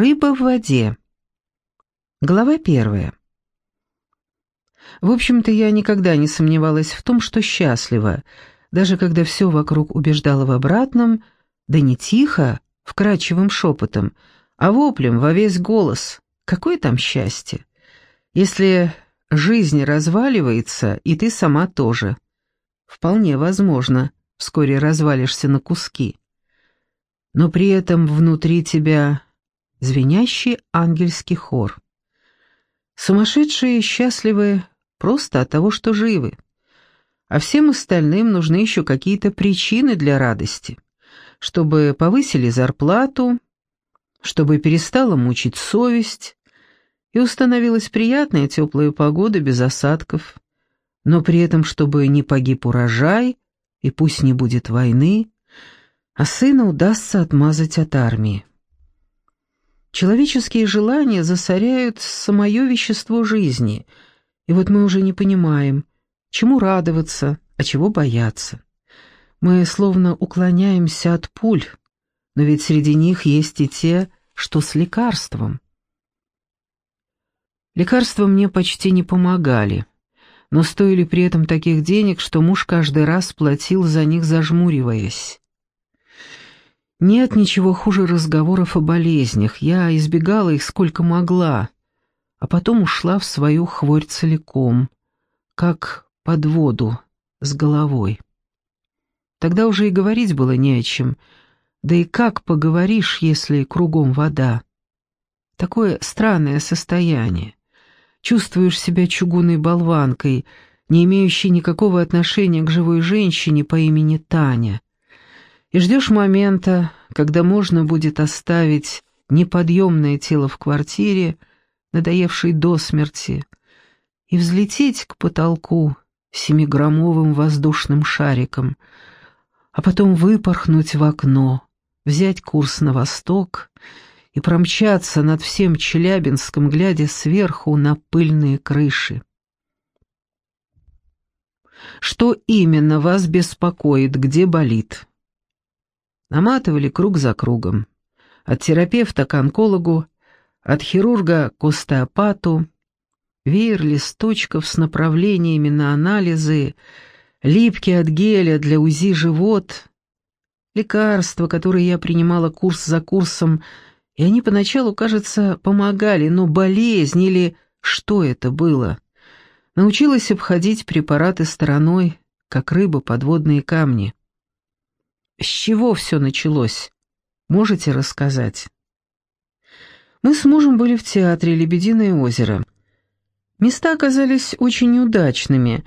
Рыба в воде. Глава первая. В общем-то, я никогда не сомневалась в том, что счастлива, даже когда все вокруг убеждало в обратном, да не тихо, вкрадчивым шепотом, а воплем во весь голос. Какое там счастье? Если жизнь разваливается, и ты сама тоже. Вполне возможно, вскоре развалишься на куски. Но при этом внутри тебя звенящий ангельский хор. Сумасшедшие счастливы просто от того, что живы. А всем остальным нужны еще какие-то причины для радости, чтобы повысили зарплату, чтобы перестала мучить совесть, и установилась приятная теплая погода без осадков, но при этом, чтобы не погиб урожай, и пусть не будет войны, а сына удастся отмазать от армии. Человеческие желания засоряют самое вещество жизни, и вот мы уже не понимаем, чему радоваться, а чего бояться. Мы словно уклоняемся от пуль, но ведь среди них есть и те, что с лекарством. Лекарства мне почти не помогали, но стоили при этом таких денег, что муж каждый раз платил за них, зажмуриваясь. Нет ничего хуже разговоров о болезнях. Я избегала их сколько могла, а потом ушла в свою хворь целиком, как под воду, с головой. Тогда уже и говорить было не о чем. Да и как поговоришь, если кругом вода? Такое странное состояние. Чувствуешь себя чугунной болванкой, не имеющей никакого отношения к живой женщине по имени Таня и ждешь момента, когда можно будет оставить неподъемное тело в квартире, надоевшей до смерти, и взлететь к потолку семиграммовым воздушным шариком, а потом выпорхнуть в окно, взять курс на восток и промчаться над всем Челябинском, глядя сверху на пыльные крыши. Что именно вас беспокоит, где болит? Наматывали круг за кругом. От терапевта к онкологу, от хирурга к остеопату, веер листочков с направлениями на анализы, липкий от геля для УЗИ живот, лекарства, которые я принимала курс за курсом, и они поначалу, кажется, помогали, но болезнь или что это было? Научилась обходить препараты стороной, как рыба подводные камни. С чего все началось? Можете рассказать? Мы с мужем были в театре «Лебединое озеро». Места оказались очень неудачными,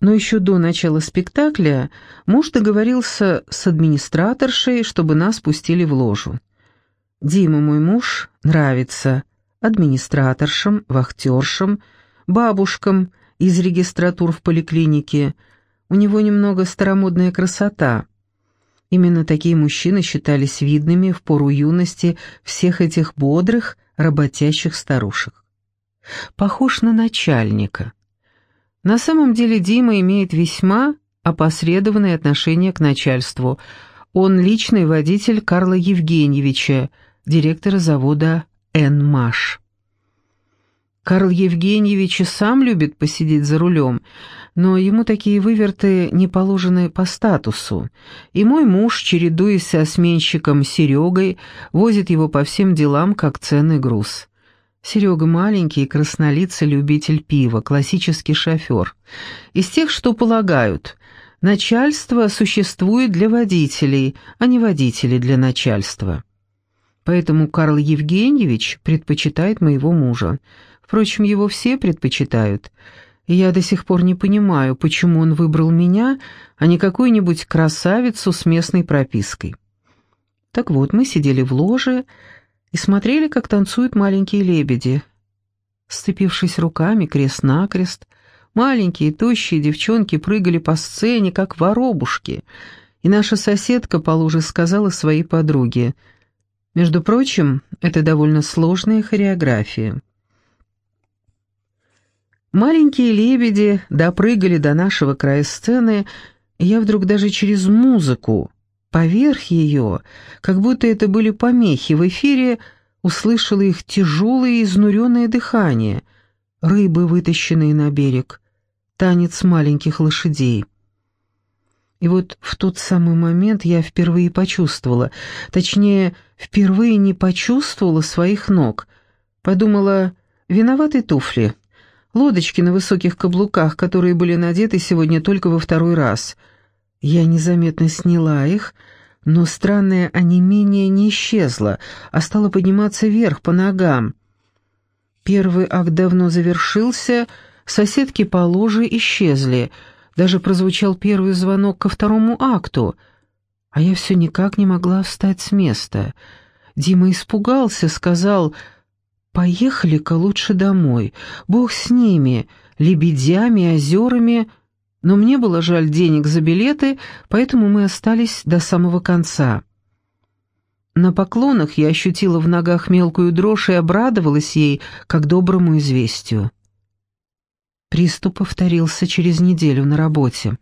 но еще до начала спектакля муж договорился с администраторшей, чтобы нас пустили в ложу. Дима, мой муж, нравится администраторшам, вахтершам, бабушкам из регистратур в поликлинике. У него немного старомодная красота. Именно такие мужчины считались видными в пору юности всех этих бодрых, работящих старушек. Похож на начальника. На самом деле Дима имеет весьма опосредованное отношение к начальству. Он личный водитель Карла Евгеньевича, директора завода «Энмаш». Карл Евгеньевич и сам любит посидеть за рулем, но ему такие выверты не положены по статусу, и мой муж, чередуясь со сменщиком Серегой, возит его по всем делам как ценный груз. Серега маленький, краснолицый любитель пива, классический шофер. Из тех, что полагают, начальство существует для водителей, а не водители для начальства. Поэтому Карл Евгеньевич предпочитает моего мужа. Впрочем, его все предпочитают. И я до сих пор не понимаю, почему он выбрал меня, а не какую-нибудь красавицу с местной пропиской. Так вот, мы сидели в ложе и смотрели, как танцуют маленькие лебеди. Сцепившись руками крест-накрест, маленькие тощие девчонки прыгали по сцене, как воробушки, и наша соседка по луже сказала своей подруге, «Между прочим, это довольно сложная хореография». Маленькие лебеди допрыгали до нашего края сцены, и я вдруг даже через музыку, поверх ее, как будто это были помехи в эфире, услышала их тяжелое и изнуренное дыхание, рыбы, вытащенные на берег, танец маленьких лошадей. И вот в тот самый момент я впервые почувствовала, точнее, впервые не почувствовала своих ног. Подумала, виноваты туфли, лодочки на высоких каблуках, которые были надеты сегодня только во второй раз. Я незаметно сняла их, но странное онемение не исчезло, а стало подниматься вверх по ногам. Первый акт давно завершился, соседки по ложе исчезли — даже прозвучал первый звонок ко второму акту, а я все никак не могла встать с места. Дима испугался, сказал, «Поехали-ка лучше домой, Бог с ними, лебедями, озерами». Но мне было жаль денег за билеты, поэтому мы остались до самого конца. На поклонах я ощутила в ногах мелкую дрожь и обрадовалась ей, как доброму известию. Приступ повторился через неделю на работе.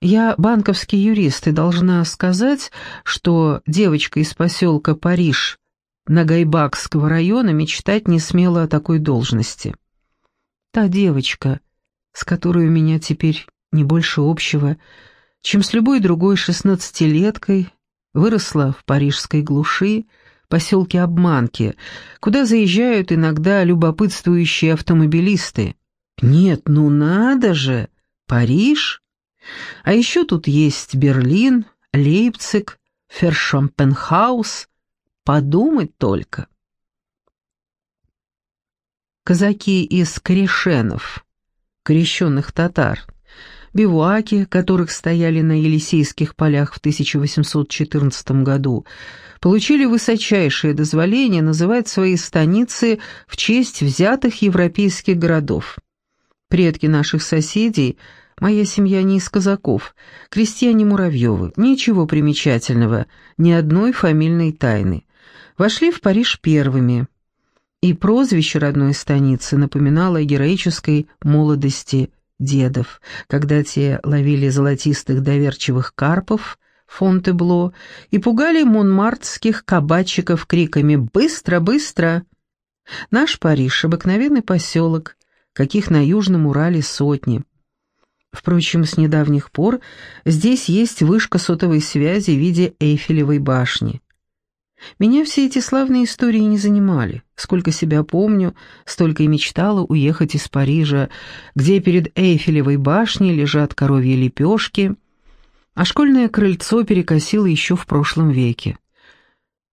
Я банковский юрист и должна сказать, что девочка из поселка Париж Нагайбакского района мечтать не смела о такой должности. Та девочка, с которой у меня теперь не больше общего, чем с любой другой шестнадцатилеткой, выросла в парижской глуши, поселке Обманки, куда заезжают иногда любопытствующие автомобилисты, нет, ну надо же! Париж? А еще тут есть Берлин, Лейпциг, Фершампенхаус. Подумать только. Казаки из Корешенов, крещенных татар, бивуаки, которых стояли на Елисейских полях в 1814 году, получили высочайшее дозволение называть свои станицы в честь взятых европейских городов. Предки наших соседей, моя семья не из казаков, крестьяне Муравьевы, ничего примечательного, ни одной фамильной тайны. Вошли в Париж первыми. И прозвище родной станицы напоминало о героической молодости дедов, когда те ловили золотистых доверчивых карпов, Фонтебло, и пугали монмартских кабачиков криками «Быстро, быстро!». Наш Париж — обыкновенный поселок, каких на Южном Урале сотни. Впрочем, с недавних пор здесь есть вышка сотовой связи в виде Эйфелевой башни. Меня все эти славные истории не занимали. Сколько себя помню, столько и мечтала уехать из Парижа, где перед Эйфелевой башней лежат коровьи лепешки, а школьное крыльцо перекосило еще в прошлом веке.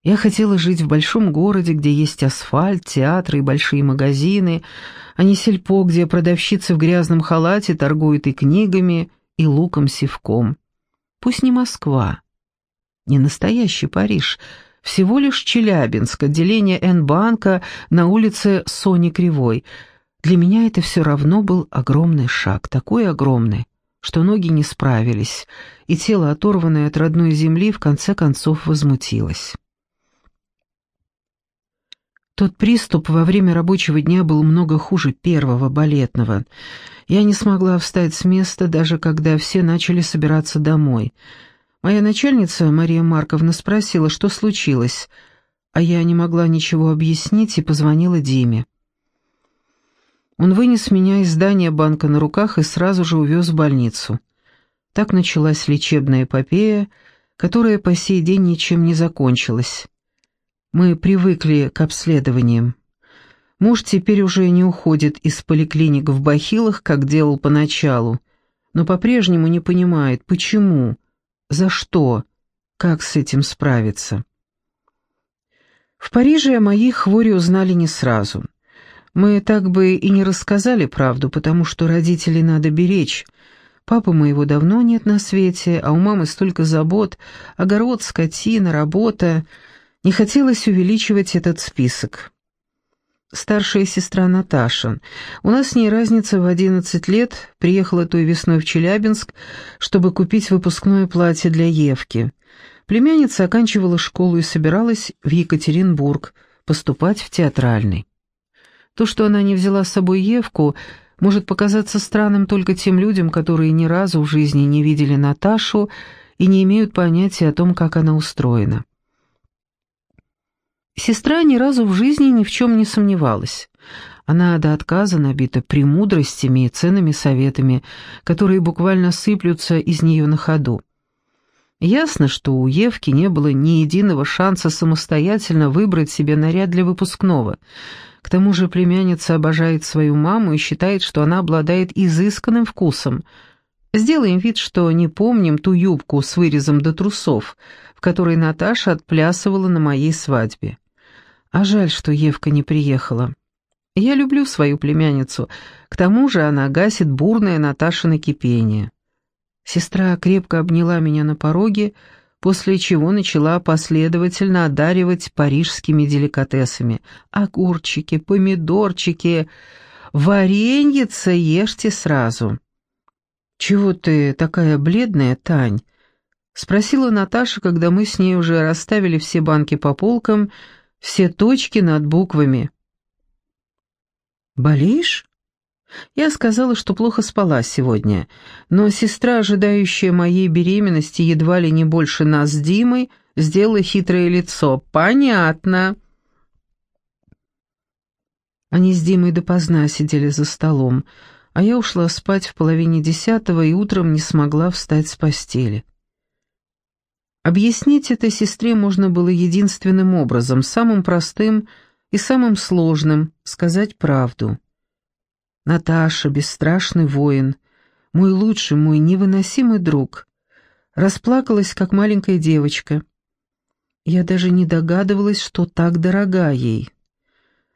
Я хотела жить в большом городе, где есть асфальт, театры и большие магазины, а не сельпо, где продавщицы в грязном халате торгуют и книгами, и луком-севком. Пусть не Москва, не настоящий Париж, всего лишь Челябинск, отделение Н-банка на улице Сони Кривой. Для меня это все равно был огромный шаг, такой огромный, что ноги не справились, и тело, оторванное от родной земли, в конце концов возмутилось. Тот приступ во время рабочего дня был много хуже первого балетного. Я не смогла встать с места, даже когда все начали собираться домой. Моя начальница, Мария Марковна, спросила, что случилось, а я не могла ничего объяснить и позвонила Диме. Он вынес меня из здания банка на руках и сразу же увез в больницу. Так началась лечебная эпопея, которая по сей день ничем не закончилась. Мы привыкли к обследованиям. Муж теперь уже не уходит из поликлиник в бахилах, как делал поначалу, но по-прежнему не понимает, почему, за что, как с этим справиться. В Париже о моей хвори узнали не сразу. Мы так бы и не рассказали правду, потому что родителей надо беречь. Папы моего давно нет на свете, а у мамы столько забот, огород, скотина, работа — не хотелось увеличивать этот список. Старшая сестра Наташа. У нас с ней разница в 11 лет, приехала той весной в Челябинск, чтобы купить выпускное платье для Евки. Племянница оканчивала школу и собиралась в Екатеринбург поступать в театральный. То, что она не взяла с собой Евку, может показаться странным только тем людям, которые ни разу в жизни не видели Наташу и не имеют понятия о том, как она устроена. Сестра ни разу в жизни ни в чем не сомневалась. Она до отказа набита премудростями и ценными советами, которые буквально сыплются из нее на ходу. Ясно, что у Евки не было ни единого шанса самостоятельно выбрать себе наряд для выпускного. К тому же племянница обожает свою маму и считает, что она обладает изысканным вкусом. Сделаем вид, что не помним ту юбку с вырезом до трусов, в которой Наташа отплясывала на моей свадьбе. А жаль, что Евка не приехала. Я люблю свою племянницу, к тому же она гасит бурное Наташино кипение. Сестра крепко обняла меня на пороге, после чего начала последовательно одаривать парижскими деликатесами. Огурчики, помидорчики, вареньица ешьте сразу. «Чего ты такая бледная, Тань?» — спросила Наташа, когда мы с ней уже расставили все банки по полкам, все точки над буквами. «Болеешь?» Я сказала, что плохо спала сегодня, но сестра, ожидающая моей беременности едва ли не больше нас с Димой, сделала хитрое лицо. «Понятно». Они с Димой допоздна сидели за столом, а я ушла спать в половине десятого и утром не смогла встать с постели. Объяснить это сестре можно было единственным образом, самым простым — и самым сложным — сказать правду. Наташа, бесстрашный воин, мой лучший, мой невыносимый друг, расплакалась, как маленькая девочка. Я даже не догадывалась, что так дорога ей.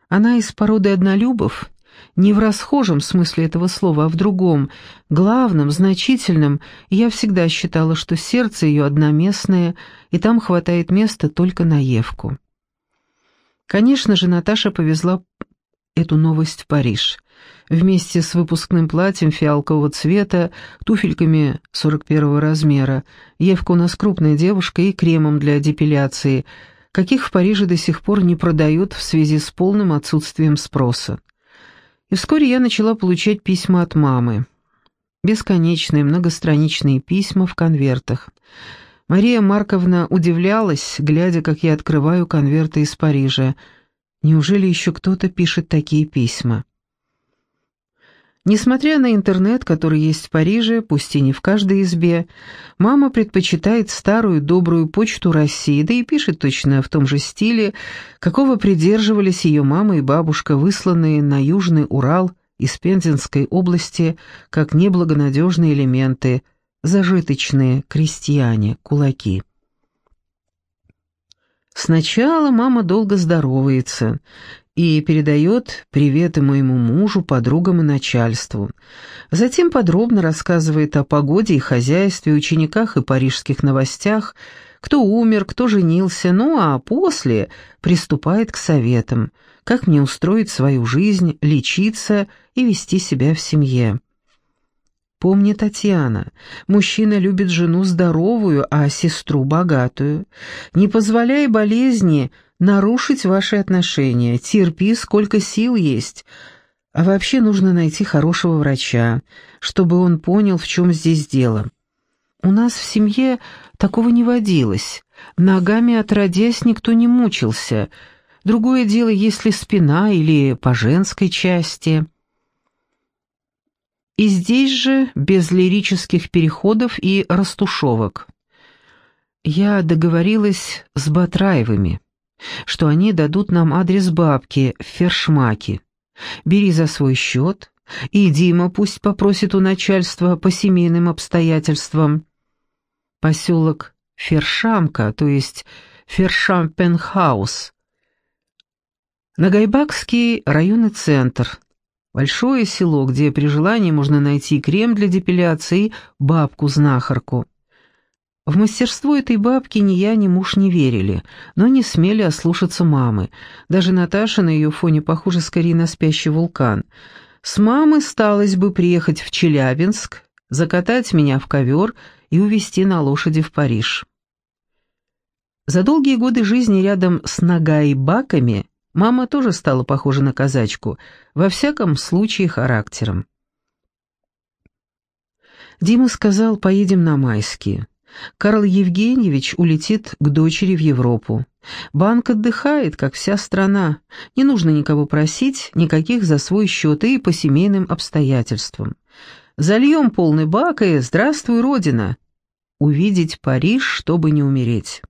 Она из породы однолюбов, не в расхожем смысле этого слова, а в другом, главном, значительном, я всегда считала, что сердце ее одноместное, и там хватает места только на Евку. Конечно же, Наташа повезла эту новость в Париж. Вместе с выпускным платьем фиалкового цвета, туфельками 41 размера. Евка у нас крупная девушка и кремом для депиляции, каких в Париже до сих пор не продают в связи с полным отсутствием спроса. Вскоре я начала получать письма от мамы. Бесконечные многостраничные письма в конвертах – Мария Марковна удивлялась, глядя, как я открываю конверты из Парижа. Неужели еще кто-то пишет такие письма? Несмотря на интернет, который есть в Париже, пусть и не в каждой избе, мама предпочитает старую добрую почту России, да и пишет точно в том же стиле, какого придерживались ее мама и бабушка, высланные на Южный Урал из Пензенской области как неблагонадежные элементы – зажиточные крестьяне, кулаки. Сначала мама долго здоровается и передает приветы моему мужу, подругам и начальству. Затем подробно рассказывает о погоде и хозяйстве, учениках и парижских новостях, кто умер, кто женился, ну а после приступает к советам, как мне устроить свою жизнь, лечиться и вести себя в семье. Помни, Татьяна, мужчина любит жену здоровую, а сестру богатую. Не позволяй болезни нарушить ваши отношения, терпи, сколько сил есть. А вообще нужно найти хорошего врача, чтобы он понял, в чем здесь дело. У нас в семье такого не водилось. Ногами отродясь никто не мучился. Другое дело, если спина или по женской части. И здесь же без лирических переходов и растушевок. Я договорилась с Батраевыми, что они дадут нам адрес бабки в Фершмаке. Бери за свой счет, и Дима пусть попросит у начальства по семейным обстоятельствам. Поселок Фершамка, то есть Фершампенхаус. Нагайбакский районный центр, Большое село, где при желании можно найти крем для депиляции бабку-знахарку. В мастерство этой бабки ни я, ни муж не верили, но не смели ослушаться мамы. Даже Наташа на ее фоне похожа скорее на спящий вулкан. С мамы сталось бы приехать в Челябинск, закатать меня в ковер и увезти на лошади в Париж. За долгие годы жизни рядом с Нагайбаками Мама тоже стала похожа на казачку, во всяком случае характером. Дима сказал, поедем на майские. Карл Евгеньевич улетит к дочери в Европу. Банк отдыхает, как вся страна. Не нужно никого просить, никаких за свой счет и по семейным обстоятельствам. Зальем полный бак и «Здравствуй, Родина!» Увидеть Париж, чтобы не умереть.